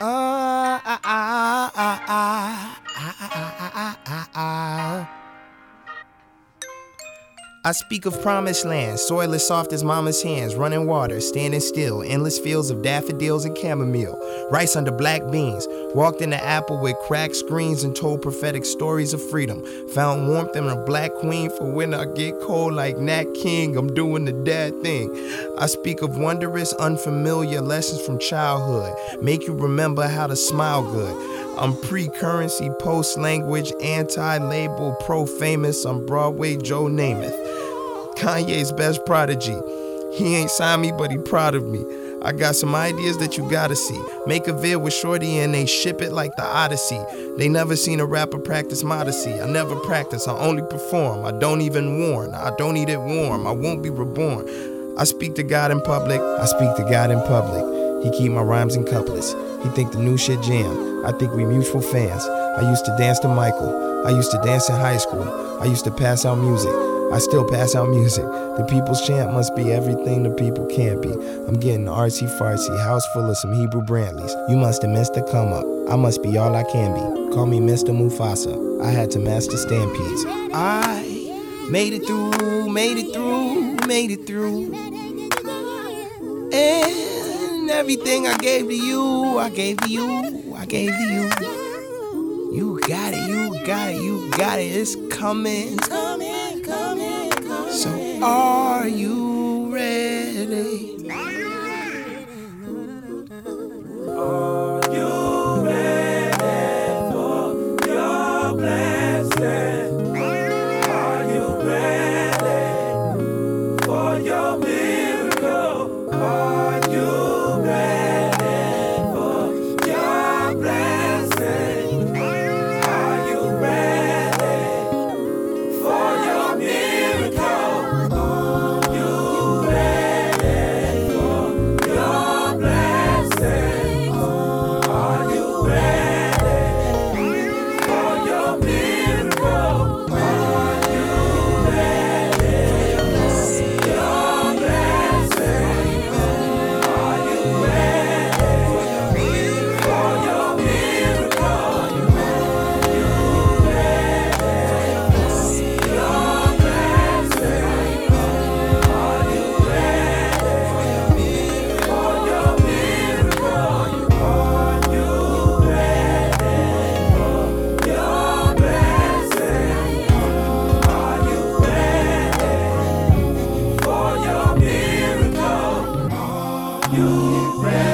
Ah, ah, ah, ah, I speak of promised land, soil as soft as mama's hands, running water, standing still, endless fields of daffodils and chamomile, rice under black beans. Walked in the apple with cracked screens and told prophetic stories of freedom. Found warmth in a black queen for when I get cold like Nat King. I'm doing the dad thing. I speak of wondrous, unfamiliar lessons from childhood, make you remember how to smile good. I'm pre currency, post language, anti label, pro famous. I'm Broadway Joe Namath. Kanye's best prodigy. He ain't signed me, but he proud of me. I got some ideas that you gotta see. Make a vid with Shorty and they ship it like the Odyssey. They never seen a rapper practice modesty. I never practice, I only perform. I don't even warn. I don't eat it warm. I won't be reborn. I speak to God in public. I speak to God in public. He keep my rhymes in couplets. He think the new shit jam. I think we mutual fans. I used to dance to Michael. I used to dance in high school. I used to pass out music. I still pass out music. The people's chant must be everything the people can't be. I'm getting artsy fartsy, house full of some Hebru Brantleys. You must have missed the come up. I must be all I can be. Call me Mr. Mufasa. I had to master stampedes. I made it through, made it through, made it through. And everything I gave to you, I gave to you, I gave to you. You got it, you got it, you got it. It's coming. So are all. You.